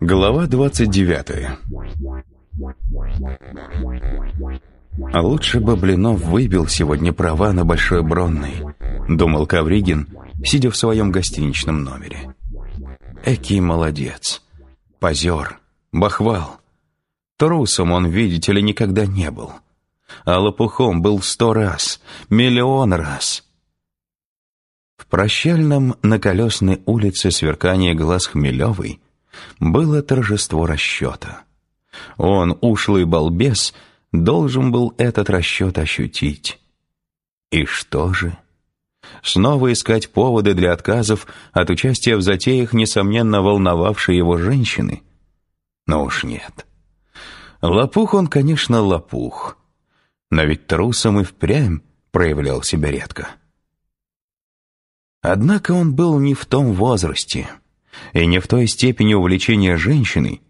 Глава двадцать девятая А лучше бы Блинов выбил сегодня права на Большой Бронный, думал Кавригин, сидя в своем гостиничном номере. Экий молодец, позер, бахвал. Трусом он, видите ли, никогда не был. А лопухом был сто раз, миллион раз. В прощальном на колесной улице сверкание глаз Хмелевой было торжество расчета. Он, ушлый балбес, должен был этот расчет ощутить. И что же? Снова искать поводы для отказов от участия в затеях, несомненно волновавшей его женщины? Но уж нет. Лопух он, конечно, лопух. Но ведь трусом и впрямь проявлял себя редко. Однако он был не в том возрасте и не в той степени увлечения женщиной,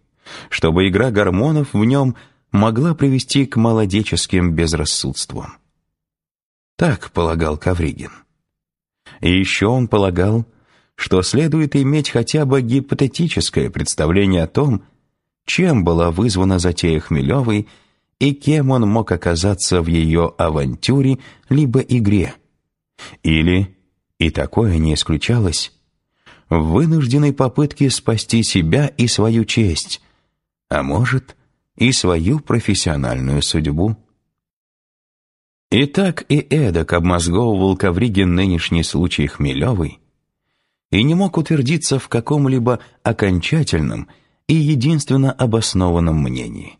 чтобы игра гормонов в нем могла привести к молодеческим безрассудствам. Так полагал Кавригин. И еще он полагал, что следует иметь хотя бы гипотетическое представление о том, чем была вызвана затея Хмелевой и кем он мог оказаться в ее авантюре либо игре. Или, и такое не исключалось, в вынужденной попытке спасти себя и свою честь, а может, и свою профессиональную судьбу. И так и эдак обмозговывал Ковригин нынешний случай Хмелевой и не мог утвердиться в каком-либо окончательном и единственно обоснованном мнении.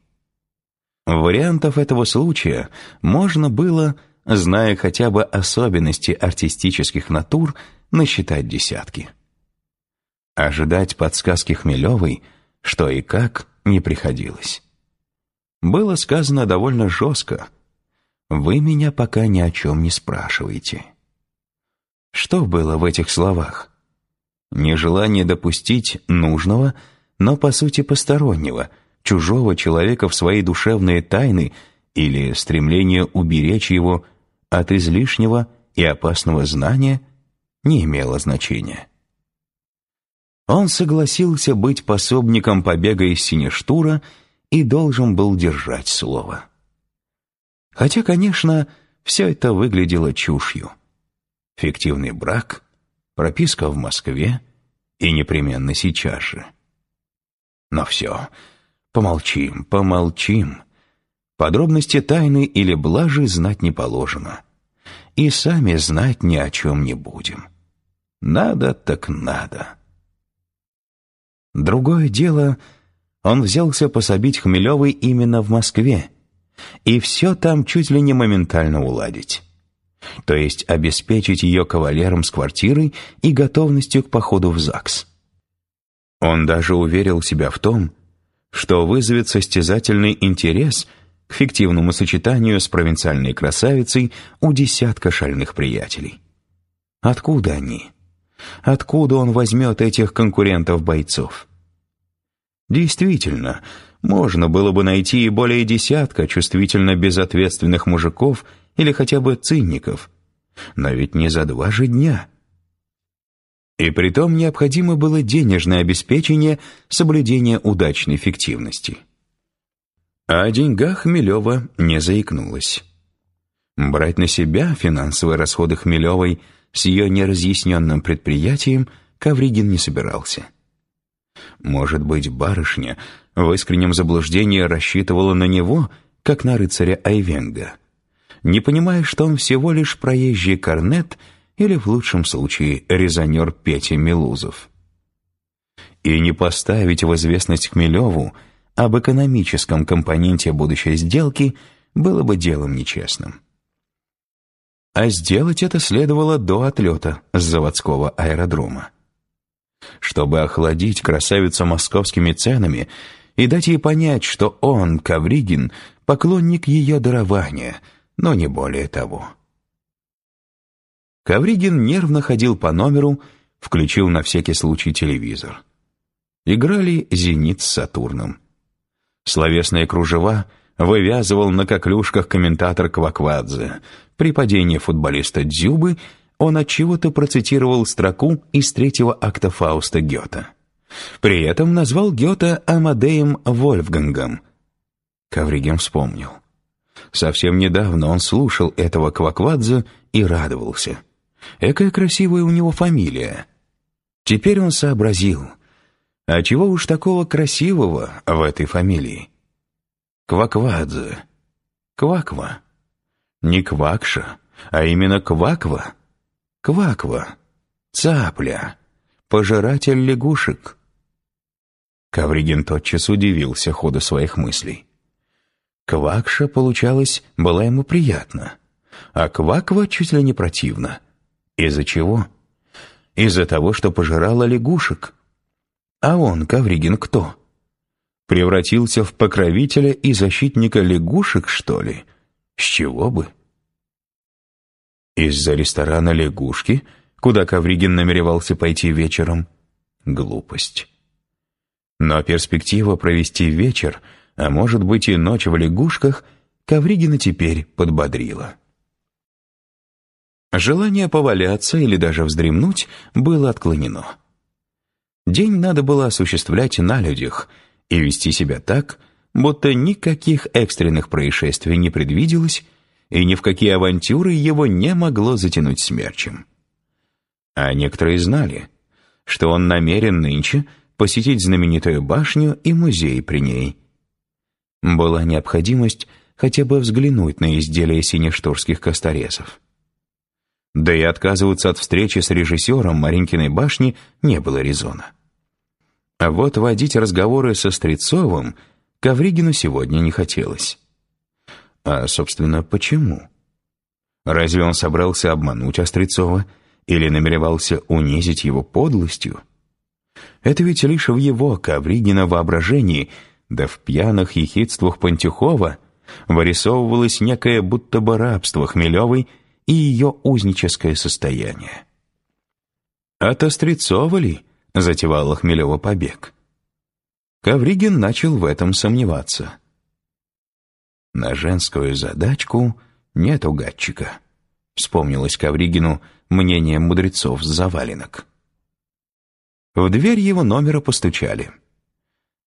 Вариантов этого случая можно было, зная хотя бы особенности артистических натур, насчитать десятки. Ожидать подсказки Хмелевой, что и как, не приходилось. Было сказано довольно жестко. «Вы меня пока ни о чем не спрашиваете». Что было в этих словах? Нежелание допустить нужного, но по сути постороннего, чужого человека в свои душевные тайны или стремление уберечь его от излишнего и опасного знания не имело значения. Он согласился быть пособником побега из Синештура и должен был держать слово. Хотя, конечно, все это выглядело чушью. Фиктивный брак, прописка в Москве и непременно сейчас же. Но все, помолчим, помолчим. Подробности тайны или блажи знать не положено. И сами знать ни о чем не будем. Надо так надо. Другое дело, он взялся пособить Хмелевой именно в Москве, и все там чуть ли не моментально уладить. То есть обеспечить ее кавалером с квартирой и готовностью к походу в ЗАГС. Он даже уверил себя в том, что вызовет состязательный интерес к фиктивному сочетанию с провинциальной красавицей у десятка шальных приятелей. Откуда они? Откуда он возьмет этих конкурентов-бойцов? Действительно, можно было бы найти и более десятка чувствительно безответственных мужиков или хотя бы циников. Но ведь не за два же дня. И притом необходимо было денежное обеспечение соблюдения удачной фиктивности. О деньгах Хмелева не заикнулась. Брать на себя финансовые расходы Хмелевой – с ее неразъясненным предприятием Кавригин не собирался. Может быть, барышня в искреннем заблуждении рассчитывала на него, как на рыцаря Айвенга, не понимая, что он всего лишь проезжий корнет или, в лучшем случае, резонер Петя Милузов. И не поставить в известность Хмелеву об экономическом компоненте будущей сделки было бы делом нечестным а сделать это следовало до отлета с заводского аэродрома. Чтобы охладить красавицу московскими ценами и дать ей понять, что он, Ковригин, поклонник ее дарования, но не более того. Ковригин нервно ходил по номеру, включил на всякий случай телевизор. Играли «Зенит» с «Сатурном». Словесные кружева вывязывал на коклюшках комментатор Кваквадзе. При падении футболиста Дзюбы он отчего-то процитировал строку из третьего акта Фауста Гёта. При этом назвал Гёта Амадеем Вольфгангом. Ковригин вспомнил. Совсем недавно он слушал этого Кваквадзе и радовался. Экая красивая у него фамилия. Теперь он сообразил. А чего уж такого красивого в этой фамилии? Кваквадзе. Кваква. Не Квакша, а именно Кваква. Кваква. Цапля. Пожиратель лягушек. Ковригин тотчас удивился ходу своих мыслей. Квакша, получалось, была ему приятна, а Кваква чуть ли не противна. Из-за чего? Из-за того, что пожирала лягушек. А он, Ковригин, кто? Превратился в покровителя и защитника лягушек, что ли? С чего бы? Из-за ресторана «Лягушки», куда Ковригин намеревался пойти вечером? Глупость. Но перспектива провести вечер, а может быть и ночь в лягушках, Ковригина теперь подбодрила. Желание поваляться или даже вздремнуть было отклонено. День надо было осуществлять на людях и вести себя так, будто никаких экстренных происшествий не предвиделось, и ни в какие авантюры его не могло затянуть смерчем. А некоторые знали, что он намерен нынче посетить знаменитую башню и музей при ней. Была необходимость хотя бы взглянуть на изделия синештурских косторезов. Да и отказываться от встречи с режиссером Маринкиной башни не было резона. А вот водить разговоры со Стрецовым Ковригину сегодня не хотелось. А, собственно, почему? Разве он собрался обмануть Острецова или намеревался унизить его подлостью? Это ведь лишь в его, Ковригина, воображении, да в пьяных ехидствах Пантюхова вырисовывалось некое будто бы рабство Хмелевой и ее узническое состояние. От Острецова ли затевала Хмелева побег? Ковригин начал в этом сомневаться. На женскую задачку нет угадчика, вспомнилось Ковригину мнение мудрецов с заваленок. В дверь его номера постучали.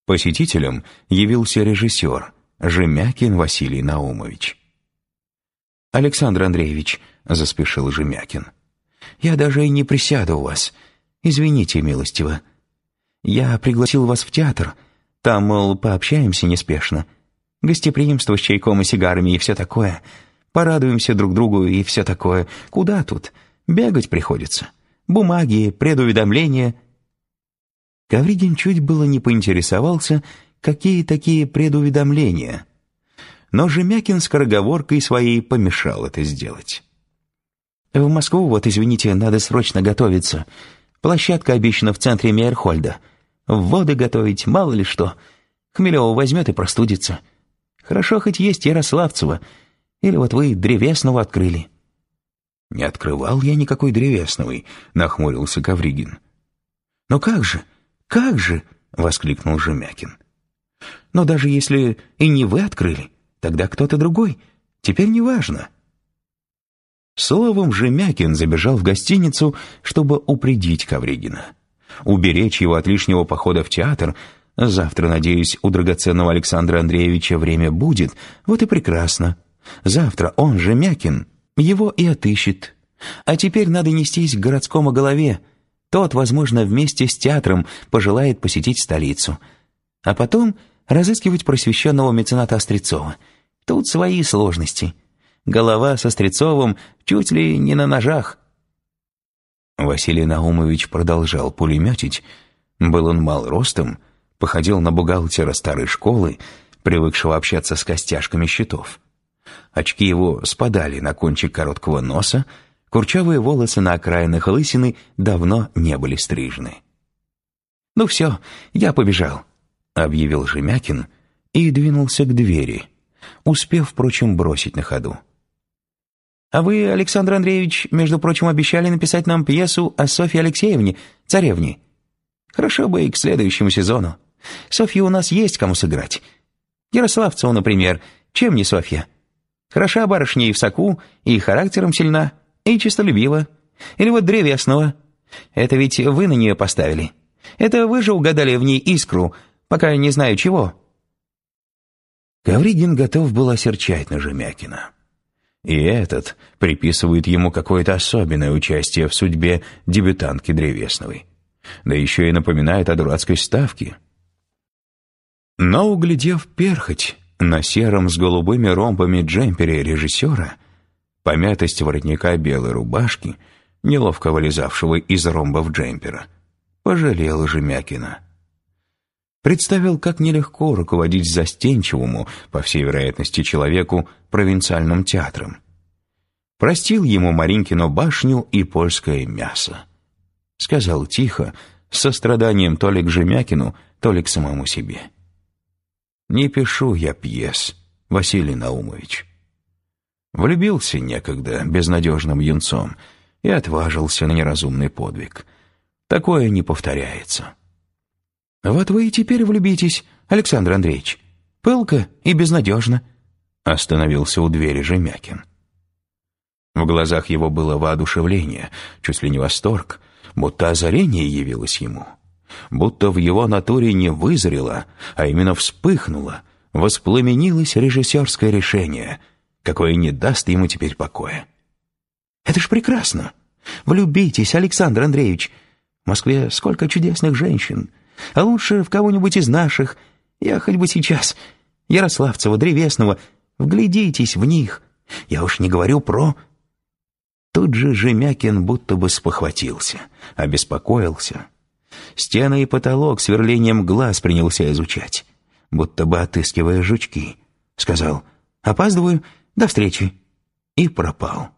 Посетителем явился режиссер Жемякин Василий Наумович. «Александр Андреевич», — заспешил Жемякин, — «я даже и не присяду у вас. Извините, милостиво. Я пригласил вас в театр. Там, мол, пообщаемся неспешно. Гостеприимство с чайком и сигарами и все такое. Порадуемся друг другу и все такое. Куда тут? Бегать приходится. Бумаги, предуведомления». Ковригин чуть было не поинтересовался, какие такие предуведомления — но Жемякин скороговоркой своей помешал это сделать. «В Москву, вот, извините, надо срочно готовиться. Площадка обещана в центре Мейерхольда. Воды готовить, мало ли что. Хмелева возьмет и простудится. Хорошо хоть есть Ярославцева. Или вот вы Древесного открыли». «Не открывал я никакой Древесновой», — нахмурился Ковригин. «Но как же, как же!» — воскликнул Жемякин. «Но даже если и не вы открыли, Тогда кто-то другой. Теперь неважно. Словом, Жемякин забежал в гостиницу, чтобы упредить Ковригина. Уберечь его от лишнего похода в театр. Завтра, надеюсь, у драгоценного Александра Андреевича время будет. Вот и прекрасно. Завтра он, Жемякин, его и отыщет. А теперь надо нестись к городскому голове. Тот, возможно, вместе с театром пожелает посетить столицу. А потом разыскивать просвещенного мецената Острецова — Тут свои сложности. Голова со Стрецовым чуть ли не на ножах. Василий Наумович продолжал пулеметить. Был он мал ростом, походил на бухгалтера старой школы, привыкшего общаться с костяшками счетов. Очки его спадали на кончик короткого носа, курчавые волосы на окраинах лысины давно не были стрижены. «Ну все, я побежал», — объявил Жемякин и двинулся к двери, успев, впрочем, бросить на ходу. «А вы, Александр Андреевич, между прочим, обещали написать нам пьесу о Софье Алексеевне, царевне. Хорошо бы и к следующему сезону. Софью у нас есть кому сыграть. Ярославцеву, например, Чем не Софья? Хороша барышня и в соку, и характером сильна, и честолюбива. Или вот древесного. Это ведь вы на нее поставили. Это вы же угадали в ней искру, пока не знаю чего». Ковригин готов был осерчать на Жемякина. И этот приписывает ему какое-то особенное участие в судьбе дебютантки Древесновой. Да еще и напоминает о дурацкой ставке. Но, углядев перхоть на сером с голубыми ромбами джемпере режиссера, помятость воротника белой рубашки, неловко вылезавшего из ромбов джемпера, пожалел Жемякина. Представил, как нелегко руководить застенчивому, по всей вероятности, человеку провинциальным театром. Простил ему Маринкину башню и польское мясо. Сказал тихо, с состраданием то ли к Жемякину, то ли к самому себе. «Не пишу я пьес, Василий Наумович». Влюбился некогда безнадежным юнцом и отважился на неразумный подвиг. Такое не повторяется. «Вот вы и теперь влюбитесь, Александр Андреевич. Пылко и безнадежно», — остановился у двери Жемякин. В глазах его было воодушевление, чуть ли не восторг, будто озарение явилось ему, будто в его натуре не вызрело, а именно вспыхнуло, воспламенилось режиссерское решение, какое не даст ему теперь покоя. «Это ж прекрасно! Влюбитесь, Александр Андреевич! В Москве сколько чудесных женщин! А лучше в кого-нибудь из наших. Я хоть бы сейчас. Ярославцева, Древесного. Вглядитесь в них. Я уж не говорю про...» Тут же Жемякин будто бы спохватился, обеспокоился. Стены и потолок сверлением глаз принялся изучать, будто бы отыскивая жучки. Сказал «Опаздываю, до встречи» и пропал.